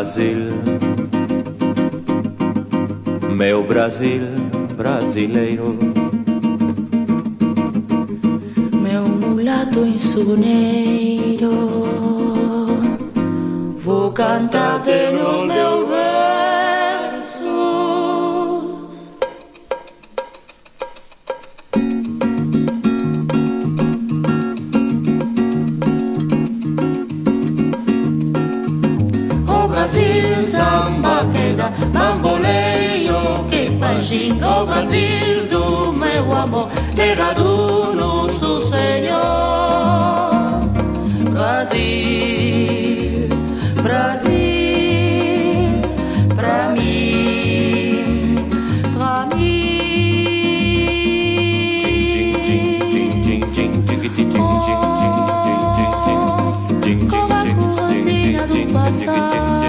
Brasil, meu Brasil brasileiro. Meu mulato insuneiro, vou cantar nos meus Brasil, samba que dá bamboleio que faz gingo Brasil do meu amor, terra do nosso Senhor. Brasil, Brasil, pra mim, pra mim. Oh,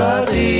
nobody